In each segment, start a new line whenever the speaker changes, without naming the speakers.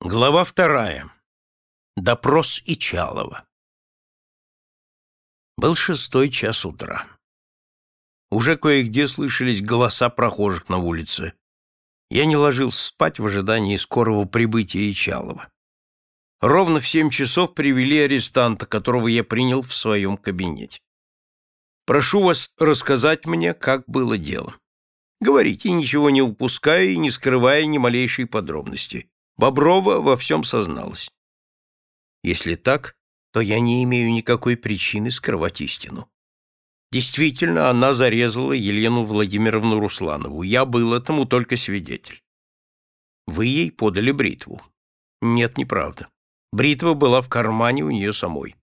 Глава вторая. Допрос Ичалова. Был шестой час утра. Уже кое-где слышались голоса прохожих на улице. Я не ложился спать в ожидании скорого прибытия Ичалова. Ровно в семь часов привели арестанта, которого я принял в своем кабинете. Прошу вас рассказать мне, как было дело. Говорите, ничего не упуская и не скрывая ни малейшей подробности. Боброва во всем созналась. Если так, то я не имею никакой причины скрывать истину. Действительно, она зарезала Елену Владимировну Русланову. Я был этому только свидетель. Вы ей подали бритву. Нет, неправда. Бритва была в кармане у нее самой.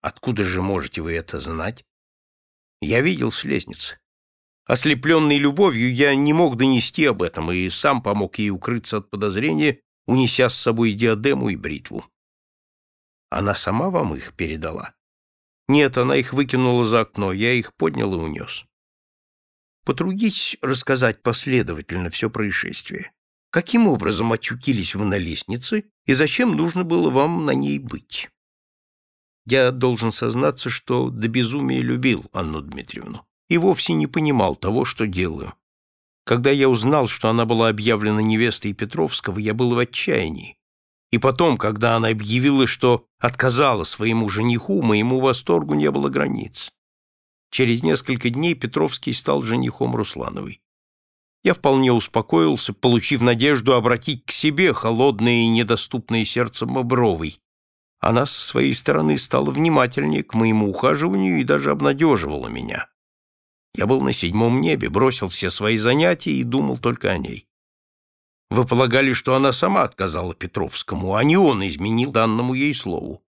Откуда же можете вы это знать? Я видел с лестницы. Ослепленный любовью, я не мог донести об этом и сам помог ей укрыться от подозрения унеся с собой диадему и бритву. Она сама вам их передала? Нет, она их выкинула за окно, я их поднял и унес. Потрудитесь рассказать последовательно все происшествие. Каким образом очутились вы на лестнице и зачем нужно было вам на ней быть? Я должен сознаться, что до безумия любил Анну Дмитриевну и вовсе не понимал того, что делаю. Когда я узнал, что она была объявлена невестой Петровского, я был в отчаянии. И потом, когда она объявила, что отказала своему жениху, моему восторгу не было границ. Через несколько дней Петровский стал женихом Руслановой. Я вполне успокоился, получив надежду обратить к себе холодное и недоступное сердце Бобровой. Она со своей стороны стала внимательнее к моему ухаживанию и даже обнадеживала меня. Я был на седьмом небе, бросил все свои занятия и думал только о ней. Вы полагали, что она сама отказала Петровскому, а не он изменил данному ей слову.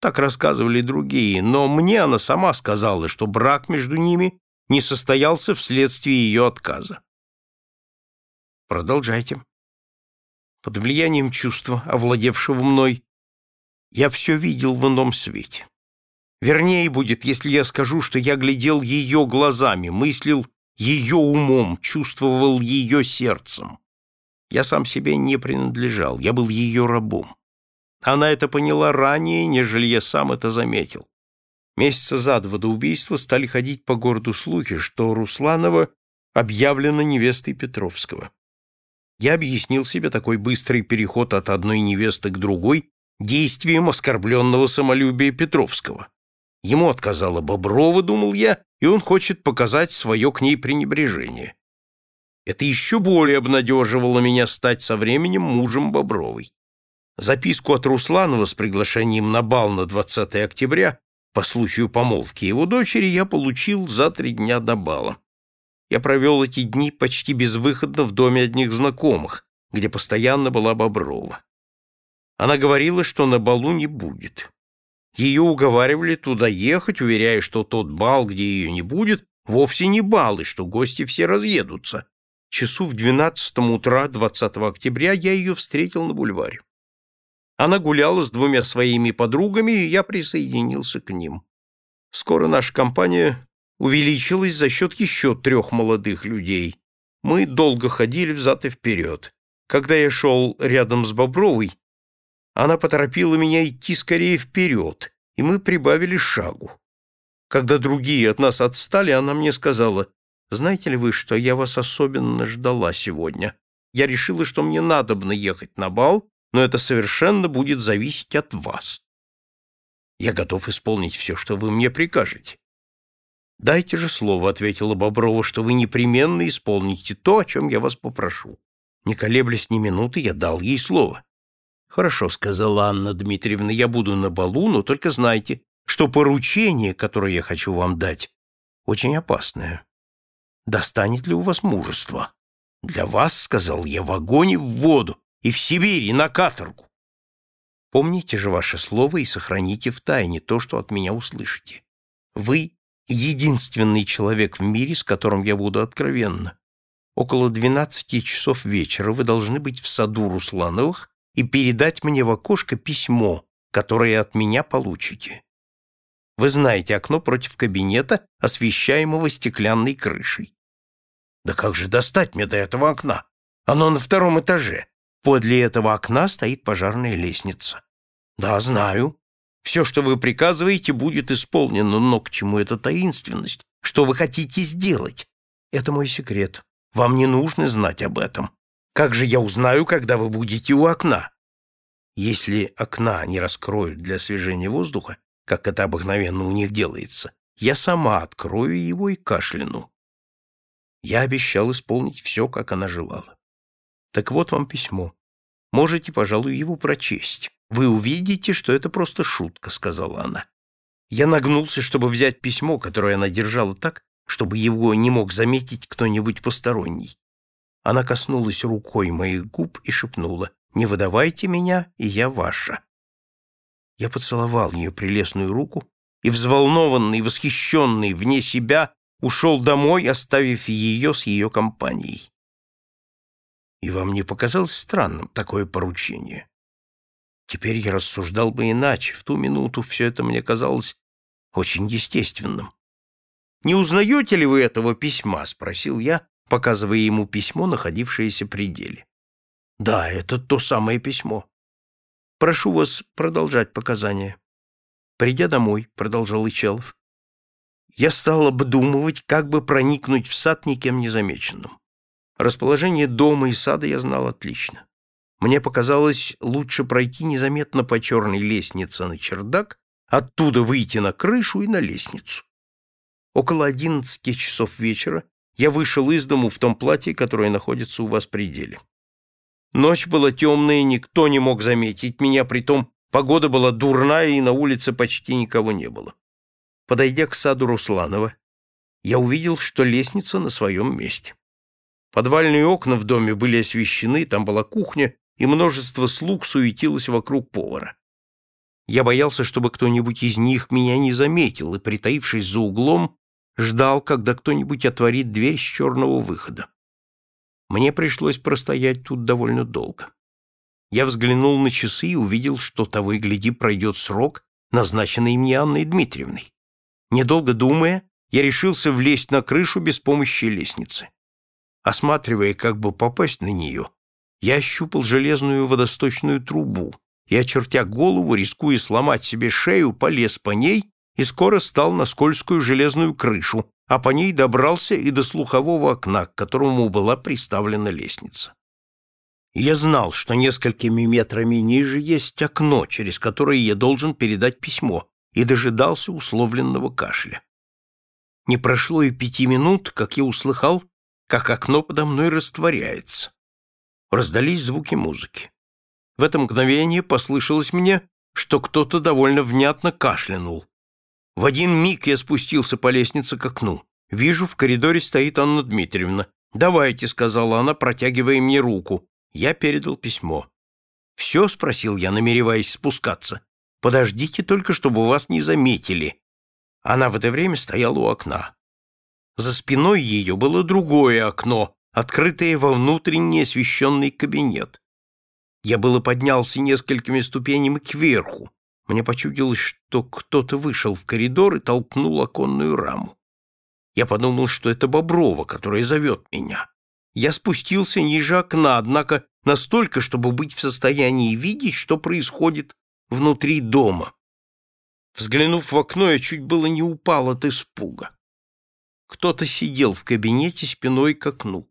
Так рассказывали другие, но мне она сама сказала, что брак между ними не состоялся вследствие ее отказа. Продолжайте. Под влиянием чувства, овладевшего мной, я все видел в ином свете. Вернее будет, если я скажу, что я глядел ее глазами, мыслил ее умом, чувствовал ее сердцем. Я сам себе не принадлежал, я был ее рабом. Она это поняла ранее, нежели я сам это заметил. Месяца за два до убийства стали ходить по городу слухи, что Русланова объявлена невестой Петровского. Я объяснил себе такой быстрый переход от одной невесты к другой действием оскорбленного самолюбия Петровского. Ему отказала Боброва, думал я, и он хочет показать свое к ней пренебрежение. Это еще более обнадеживало меня стать со временем мужем Бобровой. Записку от Русланова с приглашением на бал на 20 октября по случаю помолвки его дочери я получил за три дня до бала. Я провел эти дни почти безвыходно в доме одних знакомых, где постоянно была Боброва. Она говорила, что на балу не будет. Ее уговаривали туда ехать, уверяя, что тот бал, где ее не будет, вовсе не бал, и что гости все разъедутся. Часу в двенадцатом утра 20 октября я ее встретил на бульваре. Она гуляла с двумя своими подругами, и я присоединился к ним. Скоро наша компания увеличилась за счет еще трех молодых людей. Мы долго ходили взад и вперед. Когда я шел рядом с Бобровой, она поторопила меня идти скорее вперед, и мы прибавили шагу. Когда другие от нас отстали, она мне сказала, «Знаете ли вы, что я вас особенно ждала сегодня? Я решила, что мне надобно ехать на бал, но это совершенно будет зависеть от вас. Я готов исполнить все, что вы мне прикажете». «Дайте же слово», — ответила Боброва, «что вы непременно исполните то, о чем я вас попрошу». Не колеблясь ни минуты, я дал ей слово. «Хорошо», — сказала Анна Дмитриевна, — «я буду на балу, но только знайте, что поручение, которое я хочу вам дать, очень опасное. Достанет ли у вас мужество? Для вас, — сказал я, — в огонь и в воду, и в Сибирь, и на каторгу. Помните же ваше слово и сохраните в тайне то, что от меня услышите. Вы — единственный человек в мире, с которым я буду откровенна. Около двенадцати часов вечера вы должны быть в саду Руслановых и передать мне в окошко письмо, которое от меня получите. Вы знаете окно против кабинета, освещаемого стеклянной крышей. Да как же достать мне до этого окна? Оно на втором этаже. Подле этого окна стоит пожарная лестница. Да, знаю. Все, что вы приказываете, будет исполнено, но к чему эта таинственность? Что вы хотите сделать? Это мой секрет. Вам не нужно знать об этом. Как же я узнаю, когда вы будете у окна? Если окна не раскроют для освежения воздуха, как это обыкновенно у них делается, я сама открою его и кашляну. Я обещал исполнить все, как она желала. Так вот вам письмо. Можете, пожалуй, его прочесть. Вы увидите, что это просто шутка, сказала она. Я нагнулся, чтобы взять письмо, которое она держала так, чтобы его не мог заметить кто-нибудь посторонний. Она коснулась рукой моих губ и шепнула «Не выдавайте меня, и я ваша». Я поцеловал ее прелестную руку и, взволнованный, восхищенный, вне себя, ушел домой, оставив ее с ее компанией. И вам не показалось странным такое поручение? Теперь я рассуждал бы иначе. В ту минуту все это мне казалось очень естественным. «Не узнаете ли вы этого письма?» — спросил я, показывая ему письмо, находившееся при деле. «Да, это то самое письмо. Прошу вас продолжать показания». «Придя домой», — продолжал Ичалов, — «я стал обдумывать, как бы проникнуть в сад никем незамеченным. Расположение дома и сада я знал отлично. Мне показалось лучше пройти незаметно по черной лестнице на чердак, оттуда выйти на крышу и на лестницу. Около одиннадцати часов вечера я вышел из дому в том платье, которое находится у вас при деле. Ночь была темная, никто не мог заметить меня, притом погода была дурная, и на улице почти никого не было. Подойдя к саду Русланова, я увидел, что лестница на своем месте. Подвальные окна в доме были освещены, там была кухня, и множество слуг суетилось вокруг повара. Я боялся, чтобы кто-нибудь из них меня не заметил, и, притаившись за углом, ждал, когда кто-нибудь отворит дверь с черного выхода. Мне пришлось простоять тут довольно долго. Я взглянул на часы и увидел, что того и гляди пройдет срок, назначенный мне Анной Дмитриевной. Недолго думая, я решился влезть на крышу без помощи лестницы. Осматривая, как бы попасть на нее, я ощупал железную водосточную трубу и, очертя голову, рискуя сломать себе шею, полез по ней и скоро стал на скользкую железную крышу, а по ней добрался и до слухового окна, к которому была приставлена лестница. Я знал, что несколькими метрами ниже есть окно, через которое я должен передать письмо, и дожидался условленного кашля. Не прошло и пяти минут, как я услыхал, как окно подо мной растворяется. Раздались звуки музыки. В это мгновение послышалось мне, что кто-то довольно внятно кашлянул. В один миг я спустился по лестнице к окну. Вижу, в коридоре стоит Анна Дмитриевна. «Давайте», — сказала она, протягивая мне руку. Я передал письмо. «Все?» — спросил я, намереваясь спускаться. «Подождите только, чтобы вас не заметили». Она в это время стояла у окна. За спиной ее было другое окно, открытое во внутренний освещенный кабинет. Я было поднялся несколькими ступенями кверху. Мне почудилось, что кто-то вышел в коридор и толкнул оконную раму. Я подумал, что это Боброва, которая зовет меня. Я спустился ниже окна, однако настолько, чтобы быть в состоянии видеть, что происходит внутри дома. Взглянув в окно, я чуть было не упал от испуга. Кто-то сидел в кабинете спиной к окну.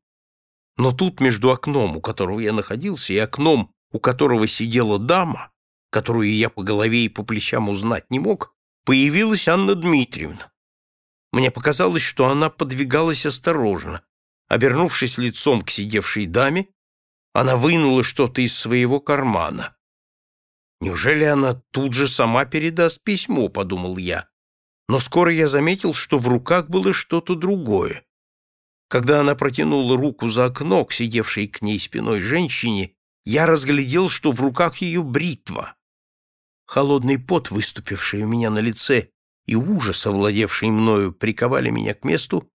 Но тут между окном, у которого я находился, и окном, у которого сидела дама, которую я по голове и по плечам узнать не мог, появилась Анна Дмитриевна. Мне показалось, что она подвигалась осторожно. Обернувшись лицом к сидевшей даме, она вынула что-то из своего кармана. «Неужели она тут же сама передаст письмо?» — подумал я но скоро я заметил, что в руках было что-то другое. Когда она протянула руку за окно к сидевшей к ней спиной женщине, я разглядел, что в руках ее бритва. Холодный пот, выступивший у меня на лице, и ужас, овладевший мною, приковали меня к месту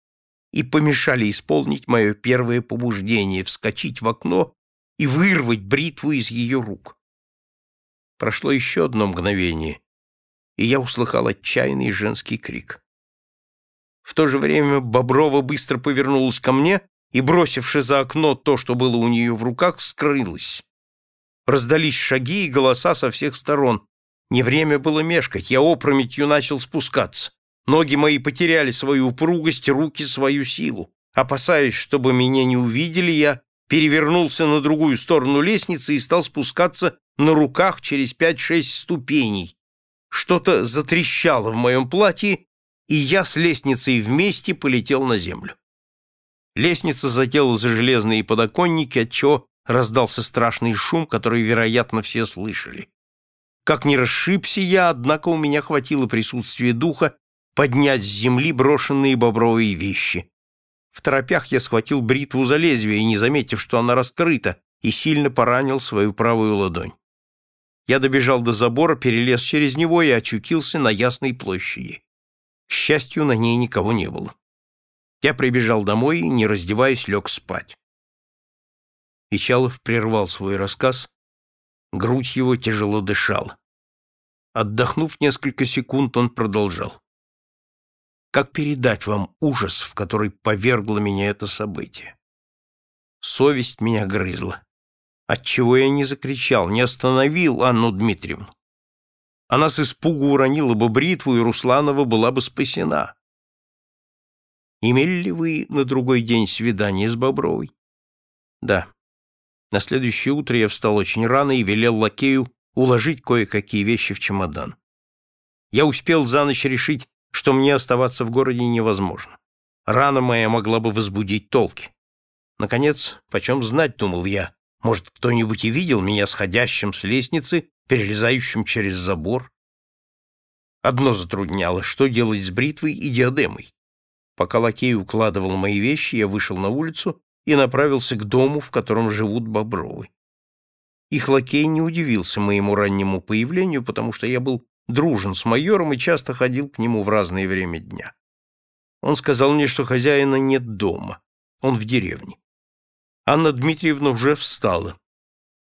и помешали исполнить мое первое побуждение — вскочить в окно и вырвать бритву из ее рук. Прошло еще одно мгновение, и я услыхал отчаянный женский крик. В то же время Боброва быстро повернулась ко мне и, бросивши за окно то, что было у нее в руках, скрылась. Раздались шаги и голоса со всех сторон. Не время было мешкать, я опрометью начал спускаться. Ноги мои потеряли свою упругость, руки свою силу. Опасаясь, чтобы меня не увидели, я перевернулся на другую сторону лестницы и стал спускаться на руках через пять-шесть ступеней. Что-то затрещало в моем платье, и я с лестницей вместе полетел на землю. Лестница затела за железные подоконники, отчего раздался страшный шум, который, вероятно, все слышали. Как ни расшибся я, однако у меня хватило присутствия духа поднять с земли брошенные бобровые вещи. В торопях я схватил бритву за лезвие, не заметив, что она раскрыта, и сильно поранил свою правую ладонь. Я добежал до забора, перелез через него и очутился на Ясной площади. К счастью, на ней никого не было. Я прибежал домой и, не раздеваясь, лег спать. Ичалов прервал свой рассказ. Грудь его тяжело дышала. Отдохнув несколько секунд, он продолжал. Как передать вам ужас, в который повергло меня это событие? Совесть меня грызла. Отчего я не закричал, не остановил Анну Дмитриевну? Она с испугу уронила бы бритву, и Русланова была бы спасена. Имели ли вы на другой день свидание с Бобровой? Да. На следующее утро я встал очень рано и велел лакею уложить кое-какие вещи в чемодан. Я успел за ночь решить, что мне оставаться в городе невозможно. Рана моя могла бы возбудить толки. Наконец, почем знать, думал я, может, кто-нибудь и видел меня сходящим с лестницы, перелезающим через забор? Одно затрудняло, что делать с бритвой и диадемой. Пока лакей укладывал мои вещи, я вышел на улицу и направился к дому, в котором живут Бобровы. Их лакей не удивился моему раннему появлению, потому что я был дружен с майором и часто ходил к нему в разное время дня. Он сказал мне, что хозяина нет дома, он в деревне. Анна Дмитриевна уже встала.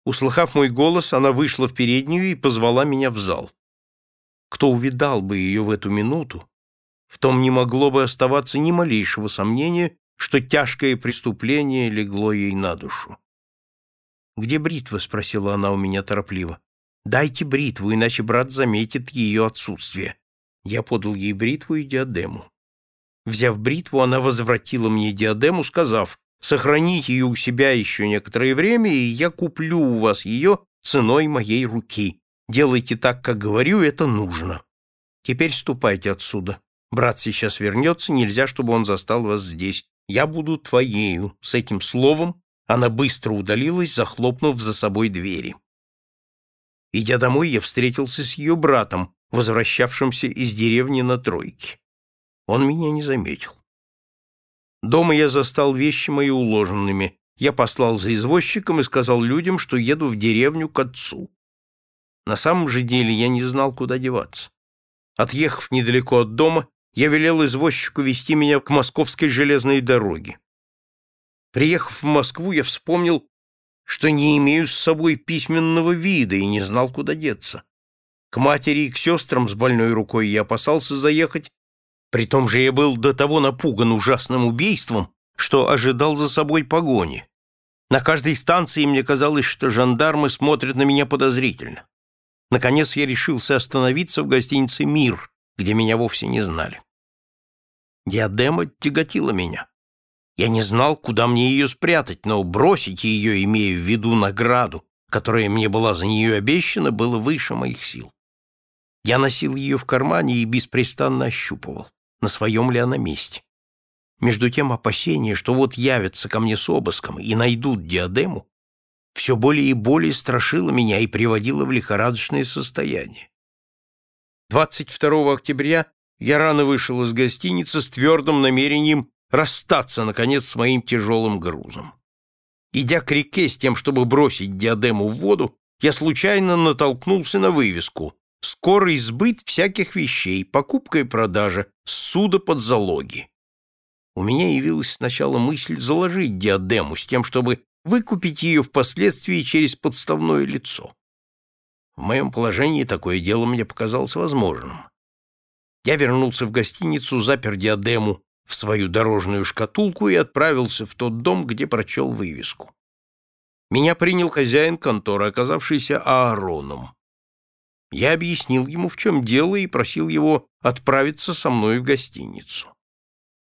Услыхав мой голос, она вышла в переднюю и позвала меня в зал. Кто увидал бы ее в эту минуту, в том не могло бы оставаться ни малейшего сомнения, что тяжкое преступление легло ей на душу. «Где бритва?» — спросила она у меня торопливо. «Дайте бритву, иначе брат заметит ее отсутствие». Я подал ей бритву и диадему. Взяв бритву, она возвратила мне диадему, сказав, «Сохраните ее у себя еще некоторое время, и я куплю у вас ее ценой моей руки. Делайте так, как говорю, это нужно. Теперь ступайте отсюда. Брат сейчас вернется, нельзя, чтобы он застал вас здесь я буду твоею». С этим словом она быстро удалилась, захлопнув за собой двери. Идя домой, я встретился с ее братом, возвращавшимся из деревни на тройке. Он меня не заметил. Дома я застал вещи мои уложенными. Я послал за извозчиком и сказал людям, что еду в деревню к отцу. На самом же деле я не знал, куда деваться. Отъехав недалеко от дома, я велел извозчику вести меня к московской железной дороге. Приехав в Москву, я вспомнил, что не имею с собой письменного вида и не знал, куда деться. К матери и к сестрам с больной рукой я опасался заехать, при том же я был до того напуган ужасным убийством, что ожидал за собой погони. На каждой станции мне казалось, что жандармы смотрят на меня подозрительно. Наконец я решился остановиться в гостинице «Мир», где меня вовсе не знали. Диадема тяготила меня. Я не знал, куда мне ее спрятать, но бросить ее, имея в виду награду, которая мне была за нее обещана, было выше моих сил. Я носил ее в кармане и беспрестанно ощупывал, на своем ли она месте. Между тем опасение, что вот явятся ко мне с обыском и найдут диадему, все более и более страшило меня и приводило в лихорадочное состояние. 22 октября я рано вышел из гостиницы с твердым намерением расстаться, наконец, с моим тяжелым грузом. Идя к реке с тем, чтобы бросить диадему в воду, я случайно натолкнулся на вывеску «Скорый сбыт всяких вещей, покупка и продажа, суда под залоги». У меня явилась сначала мысль заложить диадему с тем, чтобы выкупить ее впоследствии через подставное лицо. В моем положении такое дело мне показалось возможным. Я вернулся в гостиницу, запер диадему в свою дорожную шкатулку и отправился в тот дом, где прочел вывеску. Меня принял хозяин конторы, оказавшийся Аароном. Я объяснил ему, в чем дело, и просил его отправиться со мной в гостиницу.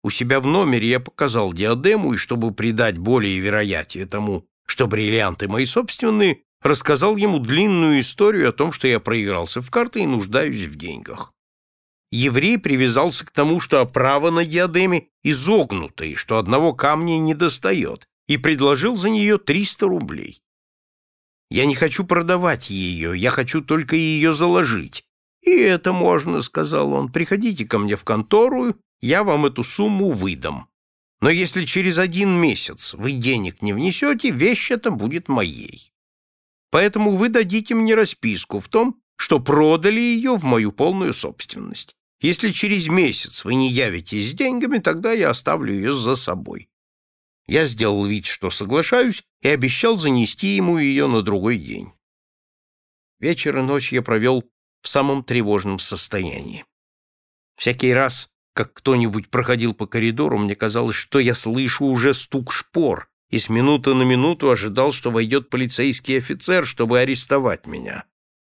У себя в номере я показал диадему, и чтобы придать более вероятие тому, что бриллианты мои собственные, рассказал ему длинную историю о том, что я проигрался в карты и нуждаюсь в деньгах. Еврей привязался к тому, что оправа на диадеме изогнута и что одного камня не достает, и предложил за нее 300 рублей. Я не хочу продавать ее, я хочу только ее заложить. И это можно, — сказал он, — приходите ко мне в контору, я вам эту сумму выдам. Но если через один месяц вы денег не внесете, вещь эта будет моей. Поэтому вы дадите мне расписку в том, что продали ее в мою полную собственность. Если через месяц вы не явитесь с деньгами, тогда я оставлю ее за собой. Я сделал вид, что соглашаюсь, и обещал занести ему ее на другой день. Вечер и ночь я провел в самом тревожном состоянии. Всякий раз, как кто-нибудь проходил по коридору, мне казалось, что я слышу уже стук шпор, и с минуты на минуту ожидал, что войдет полицейский офицер, чтобы арестовать меня.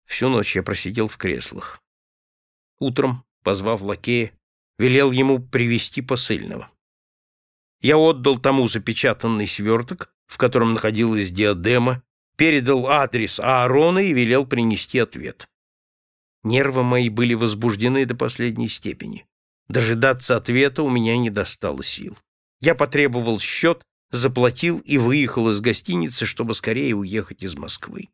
Всю ночь я просидел в креслах. Утром, позвав лакея, велел ему привести посыльного. Я отдал тому запечатанный сверток, в котором находилась диадема, передал адрес Аарона и велел принести ответ. Нервы мои были возбуждены до последней степени. Дожидаться ответа у меня не достало сил. Я потребовал счет, заплатил и выехал из гостиницы, чтобы скорее уехать из Москвы.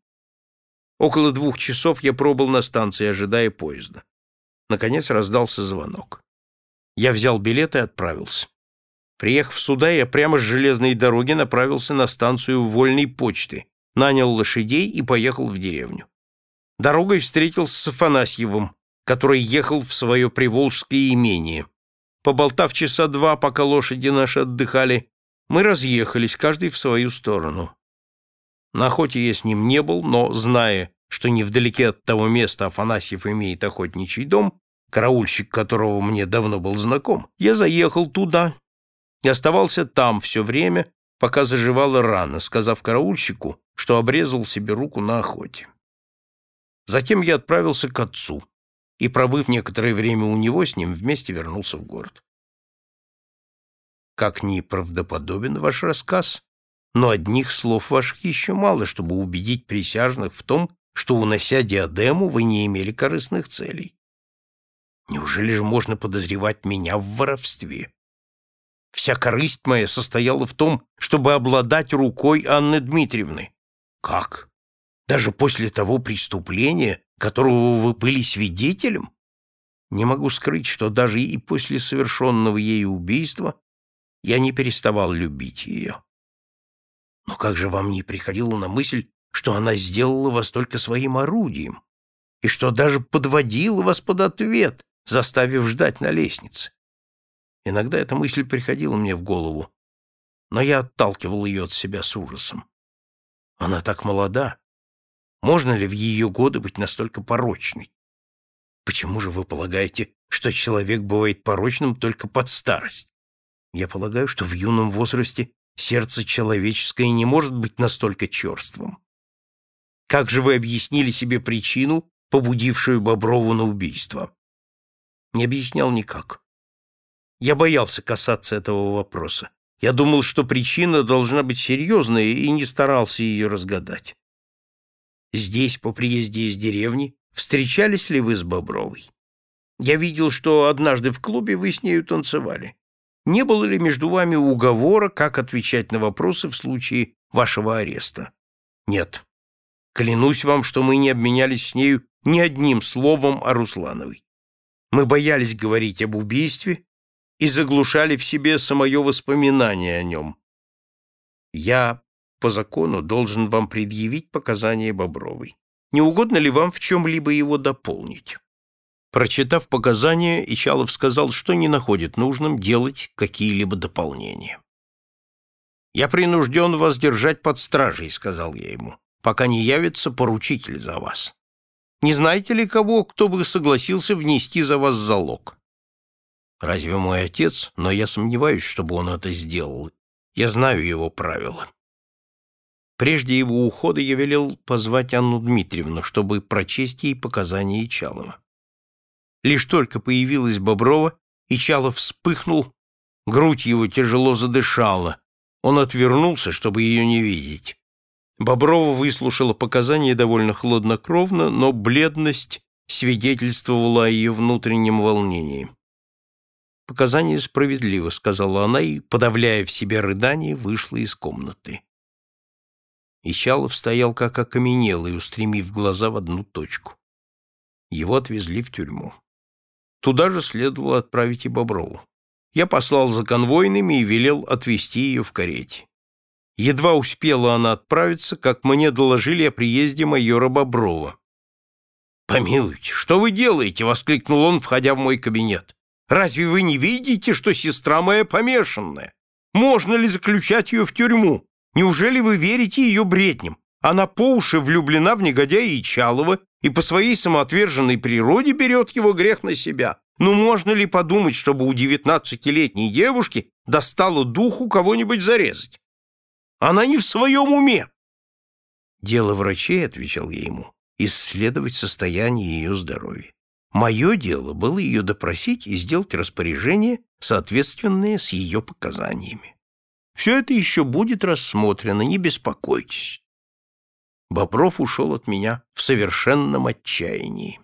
Около двух часов я пробыл на станции, ожидая поезда. Наконец раздался звонок. Я взял билет и отправился. Приехав сюда, я прямо с железной дороги направился на станцию вольной почты, нанял лошадей и поехал в деревню. Дорогой встретился с Афанасьевым, который ехал в свое приволжское имение. Поболтав часа два, пока лошади наши отдыхали, мы разъехались, каждый в свою сторону. На охоте я с ним не был, но, зная, что невдалеке от того места Афанасьев имеет охотничий дом, караульщик которого мне давно был знаком, я заехал туда и оставался там все время, пока заживала рана, сказав караульщику, что обрезал себе руку на охоте. Затем я отправился к отцу и, пробыв некоторое время у него, с ним вместе вернулся в город. Как неправдоподобен ваш рассказ, но одних слов ваших еще мало, чтобы убедить присяжных в том, что, унося диадему, вы не имели корыстных целей. Неужели же можно подозревать меня в воровстве? Вся корысть моя состояла в том, чтобы обладать рукой Анны Дмитриевны. Как? Даже после того преступления, которого вы были свидетелем? Не могу скрыть, что даже и после совершенного ею убийства я не переставал любить ее. Но как же вам не приходило на мысль, что она сделала вас только своим орудием, и что даже подводила вас под ответ, заставив ждать на лестнице? Иногда эта мысль приходила мне в голову, но я отталкивал ее от себя с ужасом. Она так молода. Можно ли в ее годы быть настолько порочной? Почему же вы полагаете, что человек бывает порочным только под старость? Я полагаю, что в юном возрасте сердце человеческое не может быть настолько черствым. Как же вы объяснили себе причину, побудившую Боброву на убийство? Не объяснял никак. Я боялся касаться этого вопроса. Я думал, что причина должна быть серьезная, и не старался ее разгадать. Здесь, по приезде из деревни, встречались ли вы с Бобровой? Я видел, что однажды в клубе вы с нею танцевали. Не было ли между вами уговора, как отвечать на вопросы в случае вашего ареста? Нет. Клянусь вам, что мы не обменялись с нею ни одним словом о Руслановой. Мы боялись говорить об убийстве и заглушали в себе самое воспоминание о нем. Я по закону должен вам предъявить показания Бобровой. Не угодно ли вам в чем-либо его дополнить? Прочитав показания, Ичалов сказал, что не находит нужным делать какие-либо дополнения. «Я принужден вас держать под стражей», — сказал я ему, «пока не явится поручитель за вас. Не знаете ли кого, кто бы согласился внести за вас залог?» Разве мой отец? Но я сомневаюсь, чтобы он это сделал. Я знаю его правила. Прежде его ухода я велел позвать Анну Дмитриевну, чтобы прочесть ей показания Ичалова. Лишь только появилась Боброва, Ичалов вспыхнул, грудь его тяжело задышала. Он отвернулся, чтобы ее не видеть. Боброва выслушала показания довольно хладнокровно, но бледность свидетельствовала о ее внутреннем волнении. «Показания справедливо», — сказала она и, подавляя в себе рыдание, вышла из комнаты. Ичалов стоял как окаменелый, устремив глаза в одну точку. Его отвезли в тюрьму. Туда же следовало отправить и Боброву. Я послал за конвойными и велел отвезти ее в карете. Едва успела она отправиться, как мне доложили о приезде майора Боброва. «Помилуйте, что вы делаете?» — воскликнул он, входя в мой кабинет. «Разве вы не видите, что сестра моя помешанная? Можно ли заключать ее в тюрьму? Неужели вы верите ее бредням? Она по уши влюблена в негодяя Ичалова и по своей самоотверженной природе берет его грех на себя. Ну, можно ли подумать, чтобы у девятнадцатилетней девушки достало духу кого-нибудь зарезать? Она не в своем уме. Дело врачей, — отвечал я ему, — исследовать состояние ее здоровья. Мое дело было ее допросить и сделать распоряжение, соответственное с ее показаниями. Все это еще будет рассмотрено, не беспокойтесь. Бобров ушел от меня в совершенном отчаянии.